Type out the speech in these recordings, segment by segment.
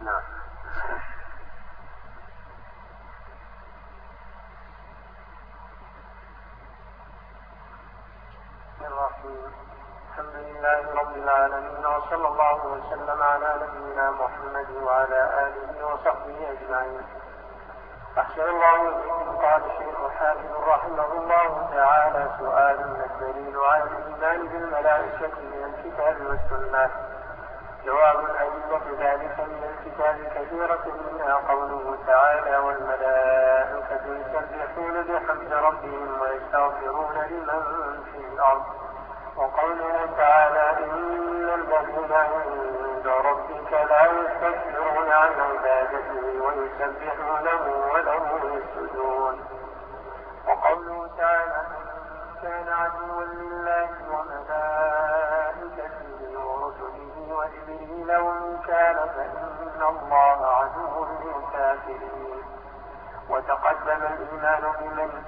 نعم. الرحيم الحمد لله رب العالمين وصلى الله وسلم على نبينا محمد وعلى آله وصحبه أجمعين. أحسن الله إليكم قال الشيخ الحافظ رحمه الله تعالى سؤال الدليل على الإيمان بالملائكة من الكتاب والسنة. جواب أدلة ذلك من الكتاب كثيرة منها قوله تعالى والملائكة يسبحون بحمد ربهم ويستغفرون لمن في الأرض. وقوله تعالى إن الذين عند ربك لا يستكبرون عن عبادته ويسبحونه وله يسجدون وقوله تعالى كان عدوا لله وملائكته فإن الله عدو للكافرين وتقدم الإيمان بمن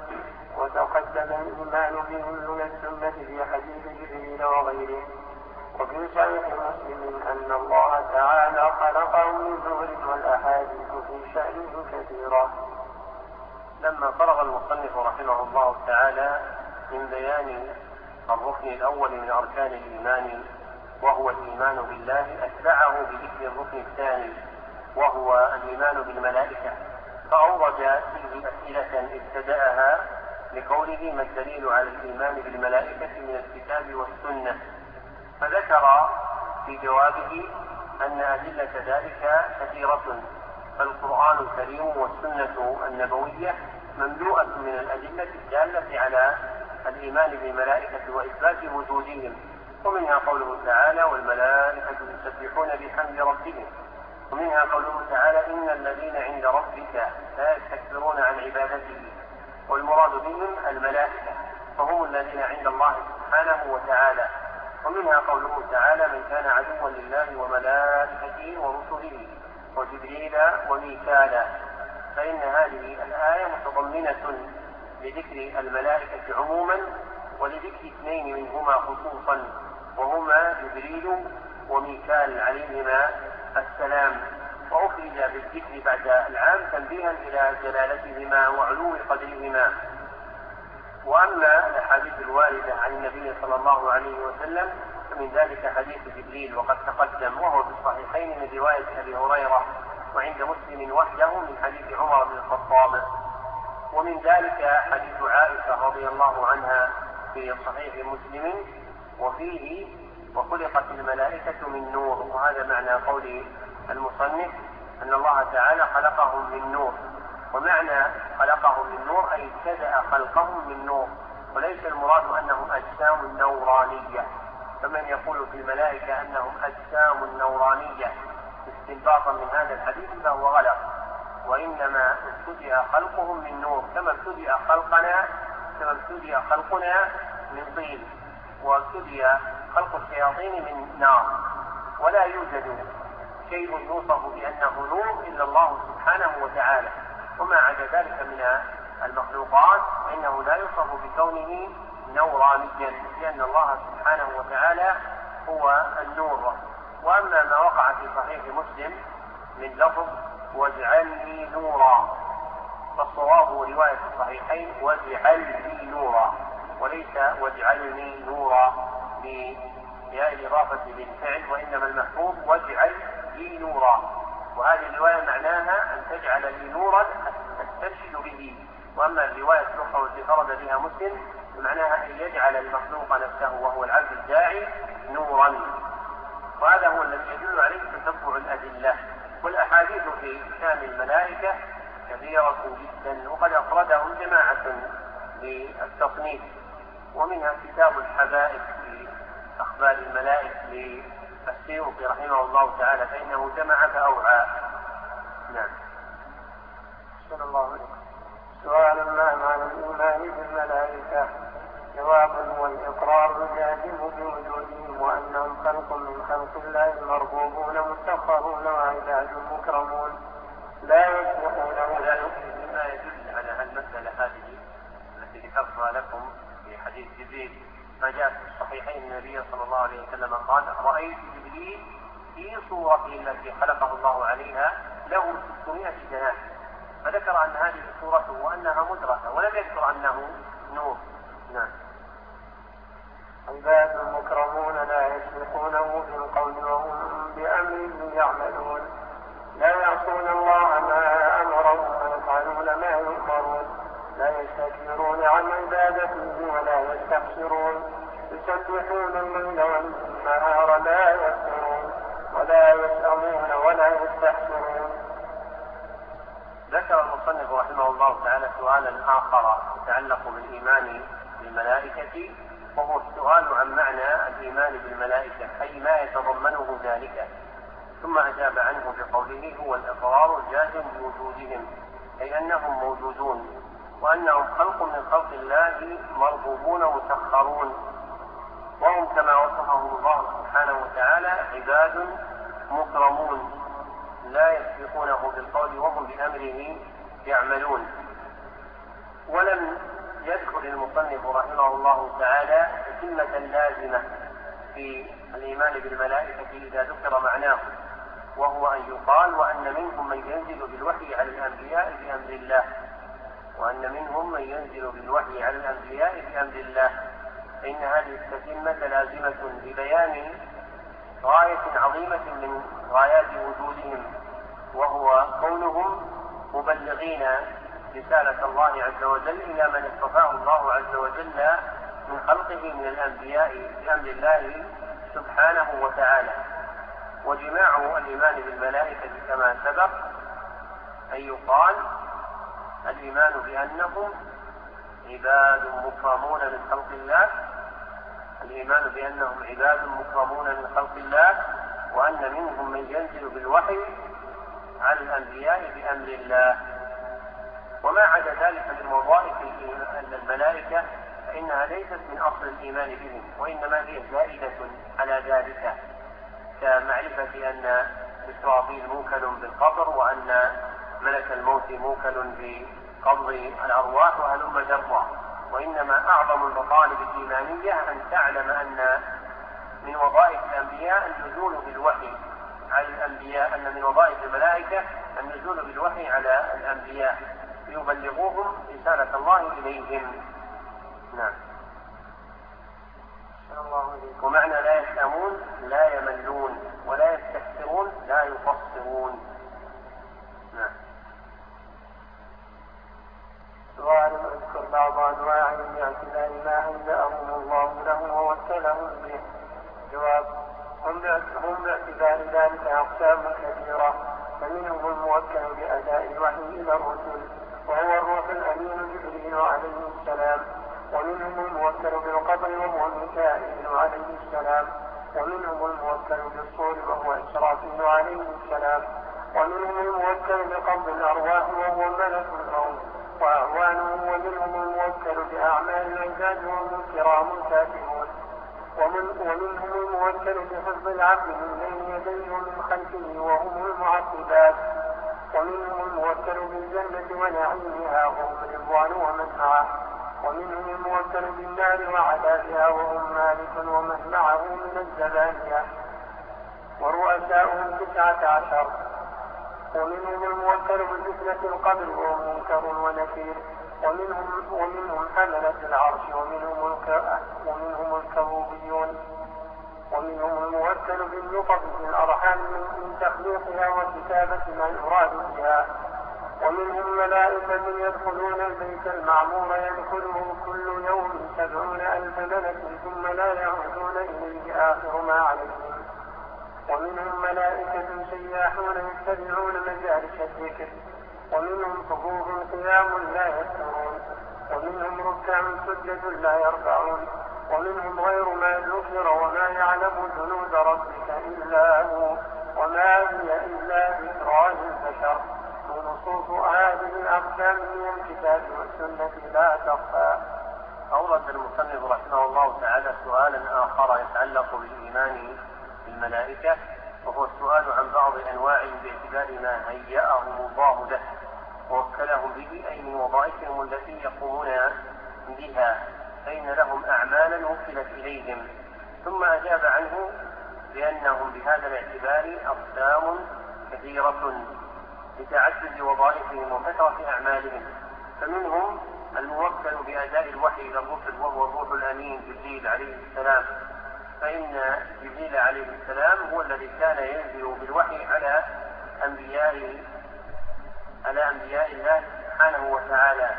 وتقدم الإيمان بهم من السنة في حديث جبريل وغيره. وفي صحيح مسلم أن الله تعالى خلقه من نور والأحاديث في شأنه كثيرة. لما فرغ المصنف رحمه الله تعالى من بيان الركن الأول من أركان الإيمان وهو الإيمان بالله أتبعه بذكر الركن الثاني وهو الإيمان بالملائكة. فأورد فيه أسئلة ابتدأها لقوله ما الدليل على الإيمان بالملائكة من الكتاب والسنة؟ فذكر في جوابه أن أدلة ذلك كثيرة فالقرآن الكريم والسنة النبوية مملوءة من الأدلة الدالة على الإيمان بالملائكة وإثبات وجودهم. ومنها قوله تعالى والملائكة يسبحون بحمد ربهم. ومنها قوله تعالى إن الذين عند ربك لا يستكبرون عن عبادته. والمراد بهم الملائكة فهم الذين عند الله سبحانه وتعالى. ومنها قوله تعالى من كان عدوا لله وملائكته ورسله وجبريل وميكالا فإن هذه الآية متضمنة لذكر الملائكة عموما ولذكر اثنين منهما خصوصا. وهما جبريل وميكال عليهما السلام. وأخرج بالذكر بعد العام تنبيها إلى جلالتهما وعلو قدرهما. وأما الأحاديث الواردة عن النبي صلى الله عليه وسلم فمن ذلك حديث جبريل وقد تقدم وهو في الصحيحين من رواية أبي هريرة وعند مسلم وحده من حديث عمر بن الخطاب. ومن ذلك حديث عائشة رضي الله عنها في صحيح مسلم وفيه وخلقت الملائكة من نور وهذا معنى قول المصنف أن الله تعالى خلقهم من نور. ومعنى خلقهم من نور أي ابتدأ خلقهم من نور وليس المراد أنهم أجسام نورانية. فمن يقول في الملائكة أنهم أجسام نورانية استنباطا من هذا الحديث فهو غلط. وإنما ابتدأ خلقهم من نور كما ابتدأ خلقنا كما ابتدأ خلقنا من طين. وابتدأ خلق الشياطين من نار ولا يوجد شيء يوصف بأنه نور إلا الله سبحانه وتعالى. وما عدا ذلك من المخلوقات فإنه لا يوصف بكونه نورانيا لأن الله سبحانه وتعالى هو النور. وأما ما وقع في صحيح مسلم من لفظ واجعلني نورا فالصواب رواية الصحيحين واجعل لي نورا. وليس واجعلني نورا بياء الإضافة للفعل وإنما المحفوظ واجعل لي نورا. وهذه الرواية معناها أن تجعل لي نورا أسترشد به. وأما الرواية الأخرى التي فرد بها مسلم فمعناها أن يجعل المخلوق نفسه وهو العبد الداعي نورا. وهذا هو الذي يدل عليه تتبع الأدلة. والأحاديث في شان الملائكة كثيرة جدا وقد أفردهم جماعة للتصنيف. ومنها كتاب الحبائب في أخبار الملائكة السيوطي رحمه الله تعالى فإنه جمع فأوعى نعم. صلى الله عليه سؤال ما معنى الإيمان بالملائكة؟ جواب والإقرار الجازم بوجودهم وأنهم خلق من خلق الله مربوبون مستغفرون وعباد مكرمون. لا يسبقونه لا مما يدل على المسألة هذه التي ذكرتها لكم حديث جبريل ما جاء في الصحيحين النبي صلى الله عليه وسلم قال رأيت جبريل في صورته التي خلقه الله عليها له 600 جناح فذكر أن هذه صورته وأنها مدركة ولم يذكر أنه نور. نعم. عباد مكرمون لا يسبقونه بالقول وهم بأمره يعملون. لا يعصون الله ما أمرهم ويفعلون ما يؤمرون. لا يستكبرون عن عبادته ولا يستحسرون يسبحون الليل والنهار لا يفترون ولا يسأمون ولا يستحسرون ذكر المصنف رحمه الله تعالى سؤالا آخر يتعلق بالإيمان بالملائكة وهو السؤال عن معنى الإيمان بالملائكة أي ما يتضمنه ذلك. ثم أجاب عنه بقوله هو الإقرار الجازم بوجودهم أي أنهم موجودون وأنهم خلق من خلق الله مرغوبون مسخرون. وهم كما وصفهم الله سبحانه وتعالى عباد مكرمون. لا يسبقونه بالقول وهم بأمره يعملون. ولم يذكر المصنف رحمه الله تعالى سنة لازمة في الإيمان بالملائكة إذا ذكر معناه وهو أن يقال وأن منهم من ينزل بالوحي على الأنبياء بأمر الله. وأن منهم من ينزل بالوحي على الأنبياء بأمر الله. فإن هذه التتمة لازمة لبيان غاية عظيمة من غايات وجودهم وهو كونهم مبلغين رسالة الله عز وجل إلى من اصطفاه الله عز وجل من خلقه من الأنبياء بأمر الله سبحانه وتعالى. وجماع الإيمان بالملائكة كما سبق أن يقال الإيمان بأنهم عباد مكرمون من خلق الله الإيمان بأنهم عباد مكرمون من خلق الله وأن منهم من ينزل بالوحي على الأنبياء بأمر الله. وما عدا ذلك من وظائف الملائكة فإنها ليست من أصل الإيمان بهم وإنما هي زائدة على ذلك كمعرفة أن إسرافيل موكل بالقبر وأن ملك الموت موكل بقبض الأرواح وهلم جرا وإنما أعظم المطالب الإيمانية أن تعلم أن من وظائف الأنبياء النزول بالوحي. على الأنبياء أن من وظائف الملائكة النزول بالوحي على الأنبياء؟ ليبلغوهم رسالة الله إليهم. نعم. ومعنى لا يفهمون لا يملون ولا يستكثرون لا يقصرون نعم سؤال اذكر بعض انواع باعتبار ما هيأهم الله له ووكلهم به. جواب هم هم باعتبار ذلك أقسام كثيرة. فمنهم الموكل بأداء الوحي إلى الرسل وهو الروح الأمين جبريل عليه السلام. ومنهم الموكل بالقبر وهو ميكائيل عليه السلام. ومنهم الموكل بالصور وهو إسرافيل عليه السلام. ومنهم الموكل بقبض الأرواح وهو ملك الموت وأعوانه ومنهم الموكل بأعمال العباد وهم الكاتبون ومن ومنهم الموكل بحفظ العبد من بين يديه ومن خلفه وهم المعقبات. ومنهم الموكل بالجنة ونعيمها وهم رضوان ومن معه ومنهم الموكل بالنار وعذابها وهم مالك ومن معه من الزبانية. ورؤساؤهم تسعة عشر. ومنهم الموكل بفتنة القبر وهو منكر ونكير. ومنهم ومنهم حملة العرش ومنهم ومنهم الكروبيون. ومنهم الموكل بالنطق في الأرحام من تخليقها وكتابة ما يراد بها. ومنهم ملائكة يدخلون البيت المعمور يدخله كل يوم سبعون ألف ملك ثم لا يعودون إليه آخر ما عليهم ومنهم ملائكة سياحون يتبعون مجالس الذكر ومنهم صفوف قيام لا يذكرون. ومنهم ركع سجد لا يرفعون. ومنهم غير ما ذكر وما يعلم جنود ربك إلا هو. وما هي إلا ذكرى للبشر. ونصوص هذه الأقسام من الكتاب والسنة لا تخفى. أورد المصنف رحمه الله تعالى سؤالا آخر يتعلق بالإيمان بالملائكة وهو السؤال عن بعض أنواع باعتبار ما هيأهم الله له ووكلهم به أي من وظائفهم التي يقومون بها فإن لهم أعمالا وكلت إليهم. ثم أجاب عنه بأنهم بهذا الاعتبار أقسام كثيرة لتعدد وظائفهم وكثرة أعمالهم. فمنهم الموكل بأداء الوحي إلى الرسل وهو الروح الأمين جبريل عليه السلام. فإن جبريل عليه السلام هو الذي كان ينزل بالوحي على أنبياء على أنبياء الله سبحانه وتعالى.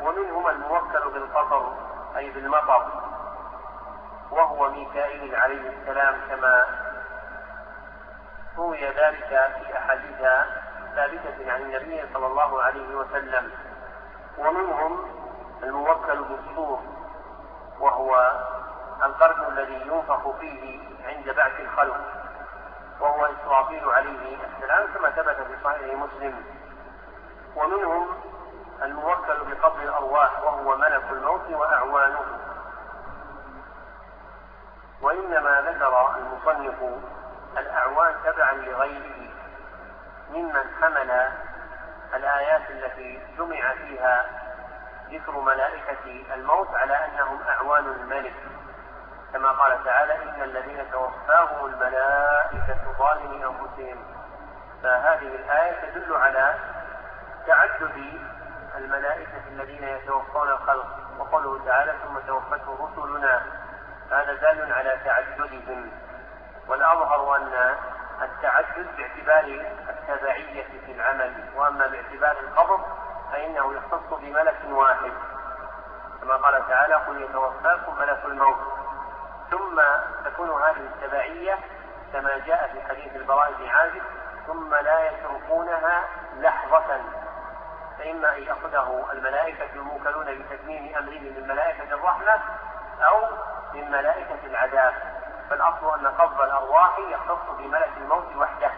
ومنهم الموكل بالقطر أي بالمطر وهو ميكائيل عليه السلام كما روي ذلك في أحاديث ثابتة عن النبي صلى الله عليه وسلم. ومنهم الموكل بالصور وهو القرن الذي ينفخ فيه عند بعث الخلق وهو إسرافيل عليه السلام كما ثبت في صحيح مسلم. ومنهم الموكل بقبض الأرواح وهو ملك الموت وأعوانه. وإنما ذكر المصنف الأعوان تبعا لغيره ممن حمل الآيات التي جمع فيها ذكر ملائكة الموت على أنهم أعوان الملك. كما قال تعالى إن الذين توفاهم الملائكة ظالمي أنفسهم. فهذه الآية تدل على تعدد الملائكة الذين يتوفون الخلق وقوله تعالى ثم توفته رسلنا. هذا دال على تعددهم. والأظهر أن التعدد باعتبار التبعية في العمل وأما باعتبار القبض فإنه يختص بملك واحد. كما قال تعالى قل يتوفاكم ملك الموت. ثم تكون هذه التبعية كما جاء في حديث البراء بن عازب ثم لا يتركونها لحظة. فإما أن يأخذه الملائكة الموكلون بتتميم أمره من ملائكة الرحمة أو من ملائكة العذاب. فالأصل أن قبض الأرواح يختص بملك الموت وحده.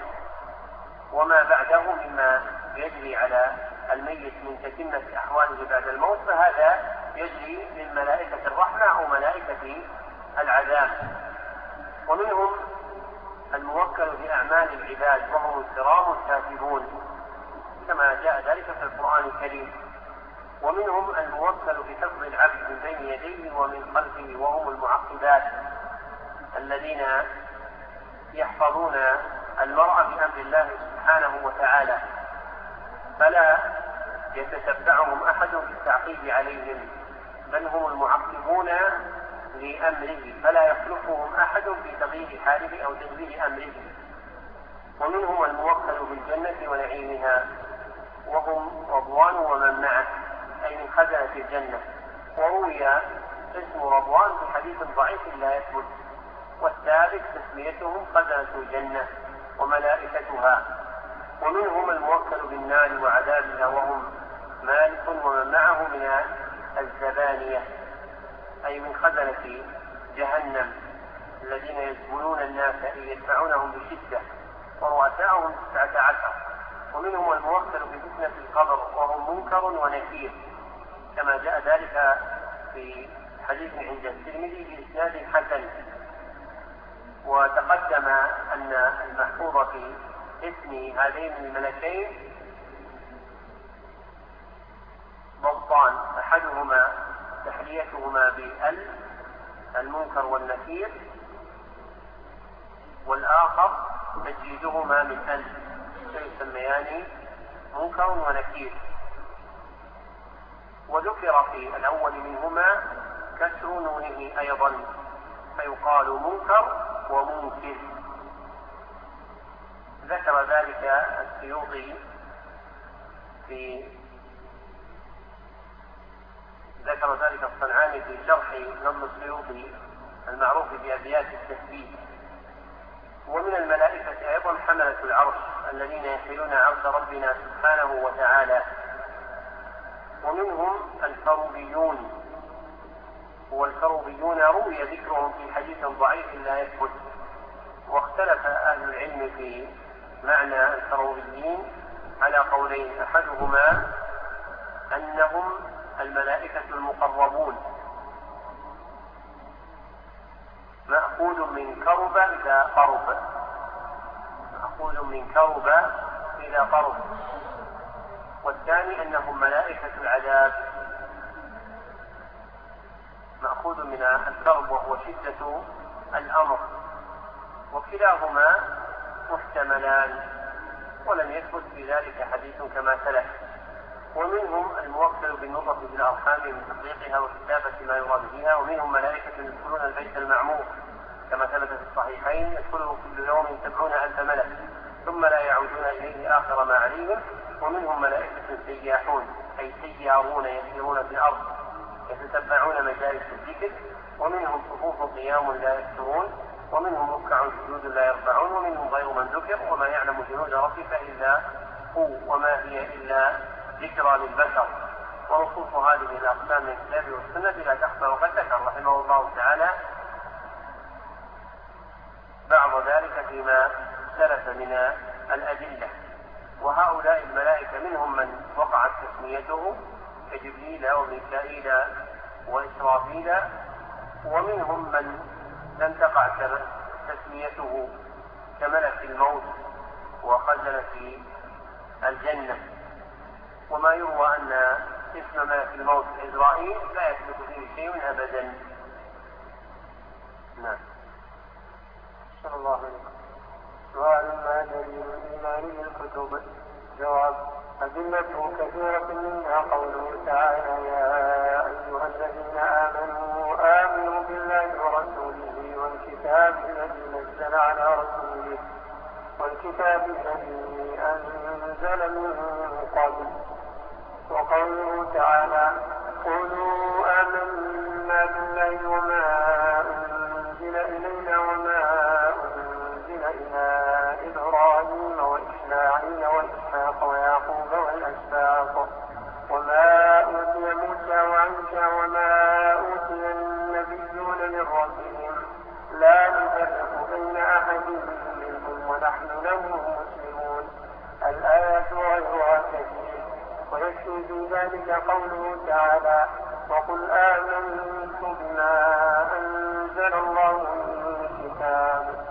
وما بعده مما يجري على الميت من تتمة أحواله بعد الموت فهذا يجري من ملائكة الرحمة أو ملائكة العذاب. ومنهم الموكل بأعمال العباد وهم الكرام الكاتبون كما جاء ذلك في القرآن الكريم. ومنهم الموكل بحفظ العبد من بين يديه ومن خلفه وهم المعقبات الذين يحفظون المرء بأمر الله سبحانه وتعالى. فلا يتتبعهم أحد في التعقيب عليهم بل هم المعقبون لأمره فلا يخلفهم أحد في تغيير حاله أو تدبير أمره. ومنهم الموكل بالجنة ونعيمها وهم رضوان ومن معه أي من خزنة الجنة. وروي اسم رضوان في حديث ضعيف لا يثبت. والثابت تسميتهم خزنة الجنة وملائكتها. ومنهم الموكل بالنار وعذابها وهم مالك ومن معه من الزبانية. أي من خزنة جهنم الذين يزبلون الناس أي يدفعونهم بشدة ورؤساؤهم تسعة عشر. ومنهم الموكل بفتنة القبر وهم منكر ونكير. كما جاء ذلك في حديث عند الترمذي بإسناد حسن. وتقدم أن المحفوظ في اسم هذين الملكين ضبطان أحدهما تحليتهما بال المنكر والنكير والآخر تجديدهما من ال فيسميان منكر ونكير. وذكر في الأول منهما كسر نونه أيضا فيقال منكر ومنكر. ذكر ذلك السيوطي في ذكر ذلك الصنعاني في شرح نظم السيوطي المعروف بأبيات التثبيت. ومن الملائكة أيضا حملة العرش الذين يحملون عرش ربنا سبحانه وتعالى. ومنهم الكروبيون والكروبيون روي ذكرهم في حديث ضعيف لا يثبت. واختلف أهل العلم في معنى الكروبيين على قولين. أحدهما أنهم الملائكة المقربون. مأخوذ من كرب إلى قرب. مأخوذ من كرب إلى قرب. والثاني أنهم ملائكة العذاب. مأخوذ من الكرب وهو شدة الأمر. وكلاهما محتملان. ولم يثبت في ذلك حديث كما سلف. ومنهم الموكل بالنطق بالأرحام من وكتابة ما يراد بها ومنهم ملائكة يدخلون البيت المعمور كما ثبت في الصحيحين يدخله كل يوم سبعون ألف ملك ثم لا يعودون إليه آخر ما عليهم. ومنهم ملائكة سياحون أي سيارون يسيرون في الأرض يتتبعون مجالس الذكر ومنهم صفوف قيام لا يكثرون ومنهم ركع سجود لا يرفعون ومنهم غير من ذكر وما يعلم جنود ربك إلا هو وما هي إلا ذكرى للبشر ونصوص هذه الأقسام من الكتاب والسنة لا تخفى وقد ذكر رحمه الله تعالى. بعض ذلك فيما سلف من الأدلة وهؤلاء الملائكة منهم من وقعت تسميته كجبريل وميكائيل وإسرافيل ومنهم من لم تقع تسميته كملك الموت وخزنة الجنة. وما يروى أن اسم ملك الموت إسرائيل لا يثبت فيه شيء أبدا. نعم. صلى الله عليه وسلم. سؤال ما دليل الإيمان بالكتب جواب أدلته كثيرة منها قوله تعالى يا أيها الذين آمنوا آمنوا بالله ورسوله والكتاب الذي نزل على رسوله والكتاب الذي أنزل من قبل. وقوله تعالى قولوا آمنا بالله وما أنزل إلينا وما أنزل إلى إبراهيم وإسماعيل وإسحاق ويعقوب والأسباط وما أوتي موسى وعيسى وما أوتي النبيون من ربهم لا نفرق بين أحد منهم ونحن له مسلمون الآيات غيرها كثير في ذلك قوله تعالى وقل آمنت بما أنزل الله من كتاب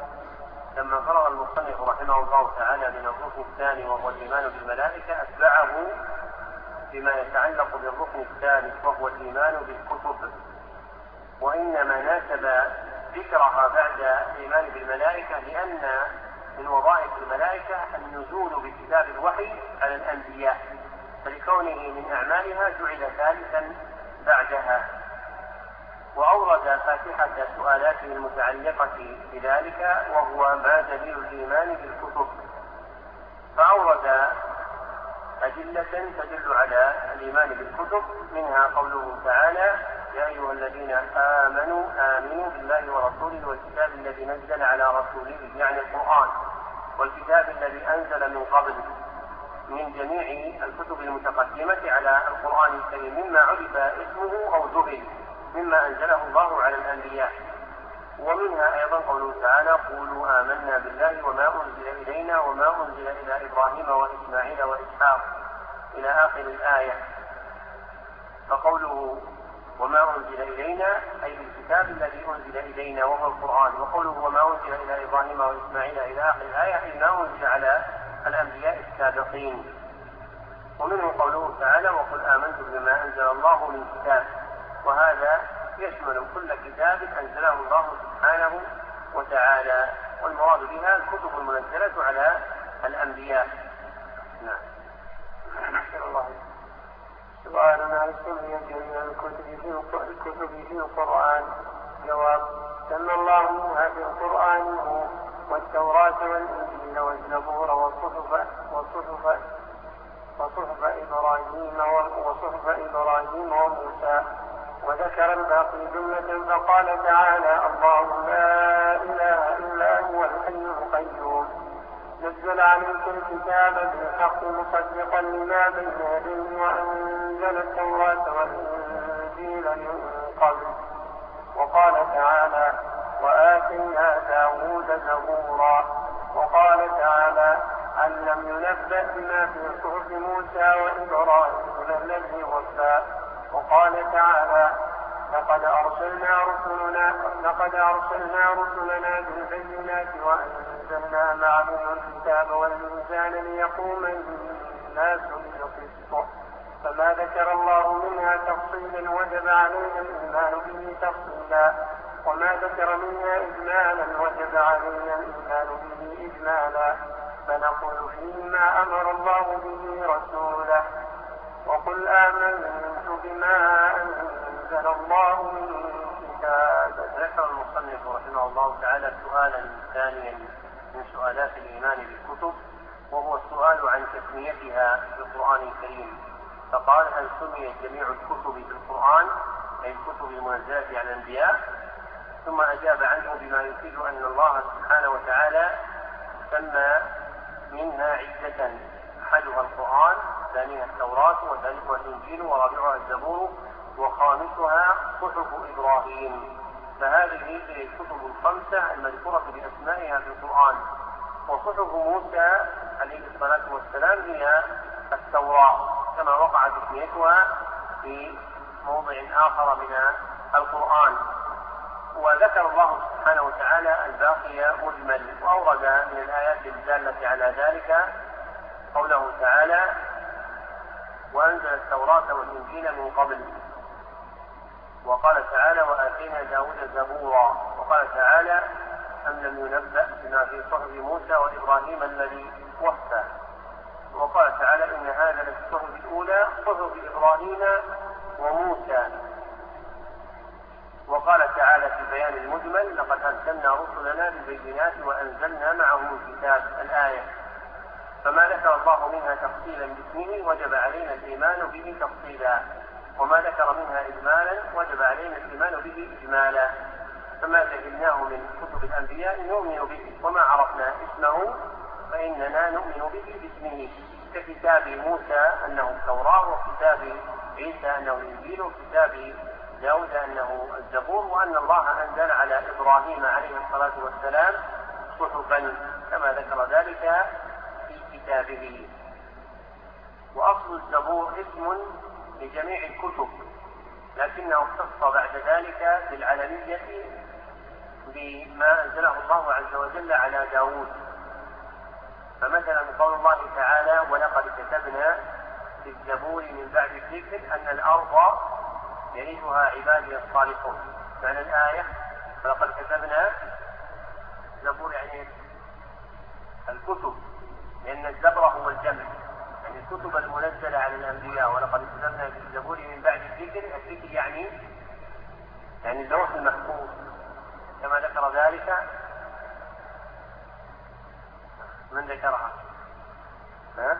لما فرغ المصنف رحمه الله تعالى من الركن الثاني وهو الإيمان بالملائكة أتبعه بما يتعلق بالركن الثالث وهو الإيمان بالكتب. وانما ناسب ذكرها بعد الإيمان بالملائكة لأن من وظائف الملائكة النزول بكتاب الوحي على الأنبياء. فلكونه من أعمالها جعل ثالثا بعدها وأورد فاتحة سؤالاته المتعلقة بذلك وهو ما دليل الإيمان بالكتب. فأورد أدلة تدل على الإيمان بالكتب منها قوله تعالى يا أيها الذين آمنوا آمنوا بالله ورسوله والكتاب الذي نزل على رسوله يعني القرآن والكتاب الذي أنزل من قبل. من جميع الكتب المتقدمة على القرآن الكريم مما عرف اسمه أو ذهل مما أنزله الله على الأنبياء. ومنها أيضا قوله تعالى قولوا آمنا بالله وما أنزل إلينا وما أنزل إلى إبراهيم وإسماعيل وإسحاق إلى آخر الآية. فقوله وما أنزل إلينا أي بالكتاب الذي أنزل إلينا وهو القرآن. وقوله وما أنزل إلى إبراهيم وإسماعيل إلى آخر الآية أي ما أنزل على الأنبياء السابقين. ومنه قوله تعالى وقل آمنت بما أنزل الله من كتاب وهذا يشمل كل كتاب أنزله الله سبحانه وتعالى. والمراد بها الكتب المنزلة على الأنبياء. نعم. سؤال هل سمي جميع الكتب في الكتب في القرآن؟ جواب سمى الله في القرآن والتوراة والإنجيل والزبور وصحف وصحف وصحف إبراهيم وصحف إبراهيم وموسى. وذكر الباقي جملة فقال تعالى الله لا إله إلا هو الحي القيوم. نزل عليك الكتاب بالحق مصدقا لما بين يديه وأنزل التوراة والإنجيل من قبل. وقال تعالى وآتينا داود زبورا وقال تعالى أن لم ينبأ بما في صحف موسى وإبراهيم الذي وفى؟ وقال تعالى لقد أرسلنا رسلنا لقد أرسلنا رسلنا بالبينات وأنزلنا معهم الكتاب والميزان ليقوم الناس بالقسط. فما ذكر الله منها تفصيلا وجب علينا الإيمان به تفصيلا. وما ذكر منها إجمالا وجب علينا الإيمان به إجمالا. فنقول فيما أمر الله به رسوله. وقل آمنت بما أنزل الله من كتاب. ذكر المصنف رحمه الله تعالى سؤالا ثانيا من سؤالات الإيمان بالكتب وهو السؤال عن تسميتها في القرآن الكريم. فقال هل سميت جميع الكتب في القرآن؟ أي الكتب المنزلة على الأنبياء؟ ثم أجاب عنه بما يفيد أن الله سبحانه وتعالى سمى منها عدة. أحدها القرآن ثانيها التوراة وثالثها الإنجيل ورابعها الزبور وخامسها صحف إبراهيم. فهذه هي الكتب الخمسة المذكورة بأسمائها في القرآن. وصحف موسى عليه الصلاة والسلام هي التوراة كما وقعت تسميتها في موضع آخر من القرآن. وذكر الله سبحانه وتعالى الباقي مجمل وأورد من الآيات الدالة على ذلك قوله تعالى وأنزل التوراة والإنجيل من قبل. وقال تعالى وآتينا داود زبورا. وقال تعالى أم لم ينبأ بما في صحف موسى وإبراهيم الذي وفى. وقال تعالى إن هذا للصحف الأولى صحف إبراهيم وموسى. وقال تعالى في بيان المجمل لقد أرسلنا رسلنا بالبينات وأنزلنا معهم الكتاب الآية. فما ذكر الله منها تفصيلا باسمه وجب علينا الإيمان به تفصيلا. وما ذكر منها إجمالا وجب علينا الإيمان به إجمالا. فما جهلناه من كتب الأنبياء نؤمن به وما عرفنا اسمه فإننا نؤمن به باسمه. ككتاب موسى أنه التوراة وكتاب عيسى أنه الإنجيل وكتاب داود أنه الزبور وأن الله أنزل على إبراهيم عليه الصلاة والسلام صحفا كما ذكر ذلك في كتابه. وأصل الزبور اسم لجميع الكتب لكنه اختص بعد ذلك بالعلمية بما أنزله الله عز وجل على داود. فمثلا قول الله تعالى ولقد كتبنا في الزبور من بعد الذكر أن الأرض يرثها عبادي الصالحون. معنى الآية ولقد كتبنا زبور يعني الكتب لأن الزبر هو الجمع. يعني الكتب المنزلة على الأنبياء ولقد كتبنا في الزبور من بعد الذكر. الذكر يعني يعني اللوح المحفوظ. كما ذكر ذلك من ذكرها؟ ها؟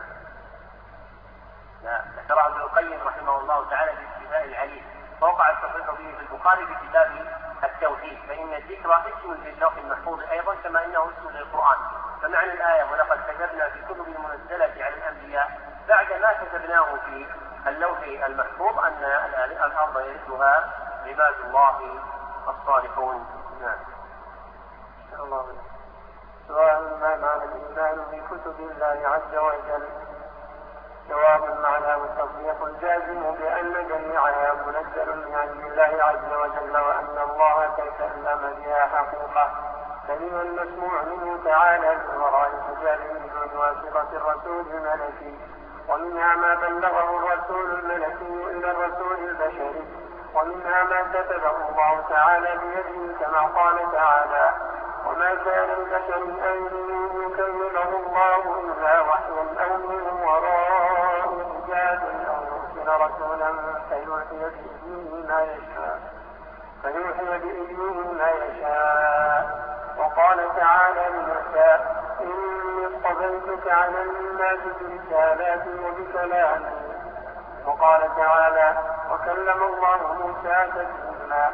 لا ذكرها ابن القيم رحمه الله تعالى في اتباع العليم. فوقع التصريح به في البخاري في كتاب التوحيد فإن الذكر اسم للوح المحفوظ أيضا كما أنه اسم للقرآن. فمعنى الآية ولقد كتبنا في كتب المنزلة على الأنبياء بعد ما كتبناه في اللوح المحفوظ أن الأرض يرثها عباد الله الصالحون. نعم. الله. سؤال ما معنى الإيمان بكتب الله عز وجل. جواب المعنى والتصديق الجازم بأن جميعها منزل من عند الله عز وجل وأن الله تكلم بها حقيقة. كلمة المسموع منه تعالى من وراء حجاب من واسطة الرسول الملكي. ومنها ما بلغه الرسول الملكي إلى الرسول البشري. ومنها ما كتبه الله تعالى بيده كما قال تعالى وما كان لبشر أن يكلمه الله إلا وحيا أو من وراء حجاب أو يرسل رسولا فيوحي بإذنه ما يشاء. فيوحي بإذنه ما يشاء. وقال تعالى لموسى إني اصطفيتك على الناس برسالاتي وبكلامي وقال تعالى وكلم الله موسى تكليما.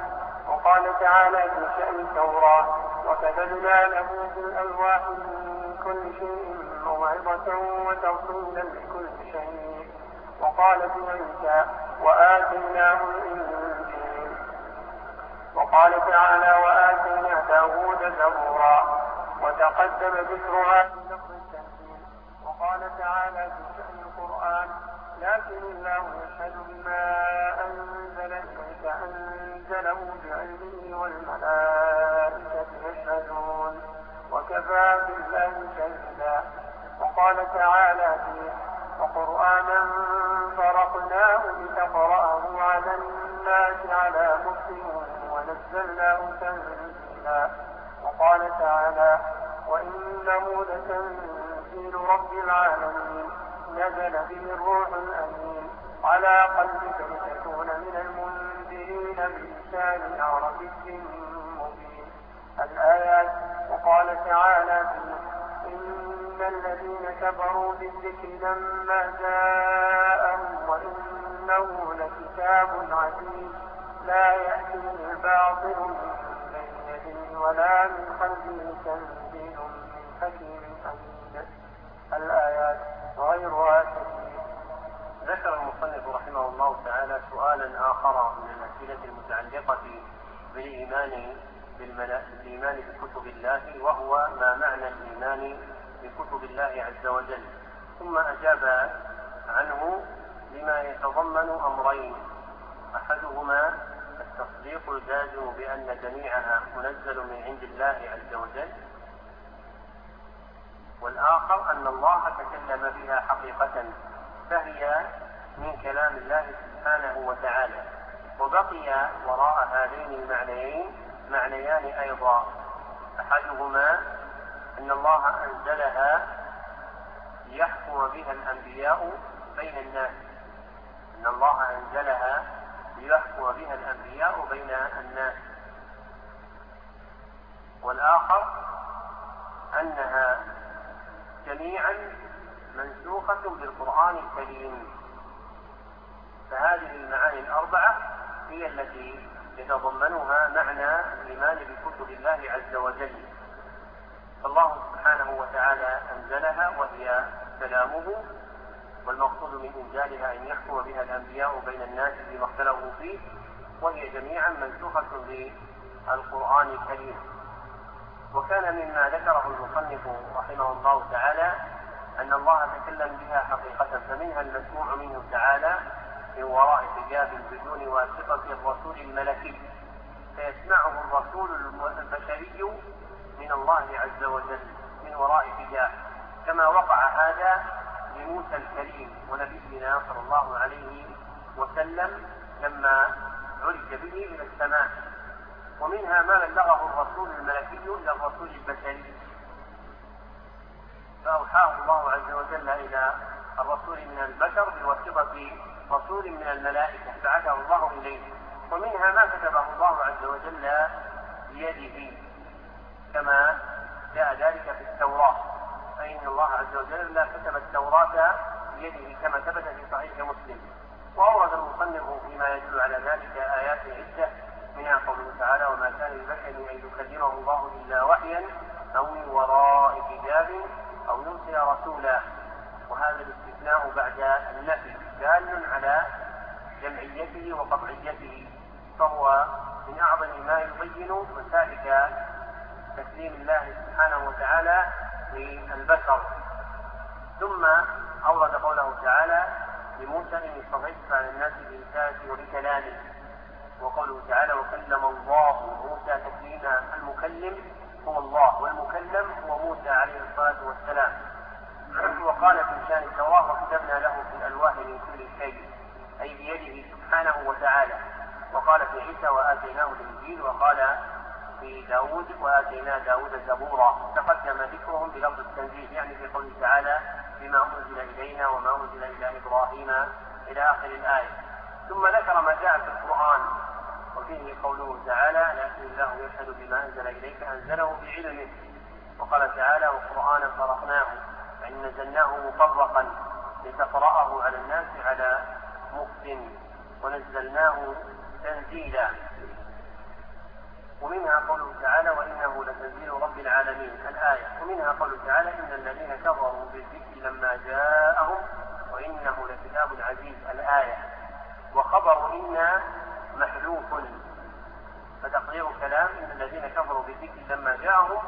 وقال تعالى في شأن التوراة وكتبنا له في الألواح من كل شيء موعظة وتفصيلا لكل شيء. وقال في عيسى وآتيناه الإنجيل. وقال تعالى وآتينا داود زبورا وتقدم ذكرها في لفظ التنزيل. وقال تعالى في شأن القرآن لكن الله يشهد بما أنزل إليك أنزله بعلمه والملائكة يشهدون وكفى بالله شهيدا. وقال تعالى فيه وقرآنا فرقناه لتقرأه على الناس على مكتب ونزلناه تنزيلا. وقال تعالى وإنه لتنزيل رب العالمين نزل به الروح الأمين. على قلبك لتكون من المنذرين بلسان عربي مبين. الآيات وقال تعالى فيه إن الذين كفروا بالذكر لما جاءهم وإنه لكتاب عزيز لا يأتيه الباطل من بين يديه ولا من خلفه تنزيل من حكيم حميد الآيات غيرها كثير ذكر المصنف رحمه الله تعالى سؤالا آخر من الأسئلة المتعلقة بالإيمان بالإيمان بكتب الله وهو ما معنى الإيمان بكتب الله عز وجل. ثم أجاب عنه بما يتضمن أمرين. أحدهما التصديق الجازم بأن جميعها منزل من عند الله عز وجل. والآخر أن الله تكلم بها حقيقة فهي من كلام الله سبحانه وتعالى. وبقي وراء هذين المعنيين معنيان أيضا. أحدهما أن الله أنزلها ليحكم بها الأنبياء بين الناس. أن الله أنزلها ليحكم بها الأنبياء بين الناس. والآخر أنها جميعا منسوخة بالقرآن الكريم. فهذه المعاني الأربعة هي التي يتضمنها معنى الإيمان بكتب الله عز وجل. فالله سبحانه وتعالى أنزلها وهي كلامه والمقصود من إنزالها أن يحكم بها الأنبياء بين الناس فيما اختلفوا فيه وهي جميعا منسوخة بالقرآن الكريم. وكان مما ذكره المصنف رحمه الله تعالى أن الله تكلم بها حقيقة فمنها المسموع منه تعالى من وراء حجاب بدون واسطة الرسول الملكي. فيسمعه الرسول البشري من الله عز وجل من وراء حجاب. كما وقع هذا لموسى الكريم ونبينا صلى الله عليه وسلم لما عرج به إلى السماء. ومنها ما بلغه الرسول الملكي إلى الرسول البشري. فأوحاه الله عز وجل إلى الرسول من البشر بواسطة رسول من الملائكة بعثه الله إليه ومنها ما كتبه الله عز وجل بيده كما جاء ذلك في التوراة. فإن الله عز وجل لا كتب التوراة بيده كما ثبت في صحيح مسلم. وأورد المصنف فيما يدل على ذلك آيات عدة منها قوله تعالى وما كان لبشر أن يكلمه الله إلا وحيا أو من وراء حجاب أو يرسل رسولا. وهذا الاستثناء بعد النفي. دال على جمعيته وقطعيته فهو من أعظم ما يبين مسالك تكليم الله سبحانه وتعالى للبشر. ثم أورد قوله تعالى لموسى إني اصطفيتك على الناس برسالتي وبكلامي وقوله تعالى وكلم الله موسى تكليما المكلم هو الله والمكلم هو موسى عليه الصلاة والسلام وقال في شان التوراة وكتبنا له في الألواح من كل شيء أي بيده سبحانه وتعالى. وقال في عيسى وآتيناه الإنجيل. وقال في داود وآتينا داود زبورا. تقدم ذكرهم بلفظ التنزيل يعني في قوله تعالى بما أنزل إلينا وما أنزل إلى إبراهيم إلى آخر الآية. ثم ذكر ما جاء في القرآن وفيه قوله تعالى لكن الله يشهد بما أنزل إليك أنزله بعلمه. وقال تعالى وقرآنا فرقناه. فإن نزلناه مفرقا لتقرأه على الناس على مكت ونزلناه تنزيلا. ومنها قوله تعالى وإنه لتنزيل رب العالمين الآية ومنها قوله تعالى إن الذين كفروا بالذكر لما جاءهم وإنه لكتاب عزيز الآية وخبر إن محذوف. فتقرير كلام إن الذين كفروا بالذكر لما جاءهم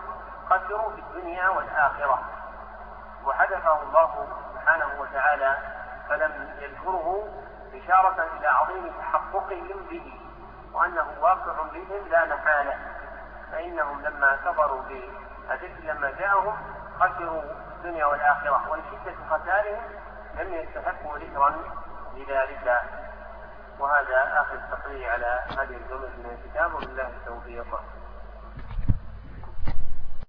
خسروا في الدنيا والآخرة. وحذفه الله سبحانه وتعالى فلم يذكره إشارة إلى عظيم تحققهم به وأنه واقع بهم لا محالة. فإنهم لما كفروا بالذكر لما جاءهم خسروا الدنيا والآخرة ولشدة خسارهم لم يستحقوا ذكرا لذلك. وهذا آخر التقرير على هذه الجملة من الكتاب وبالله التوفيق.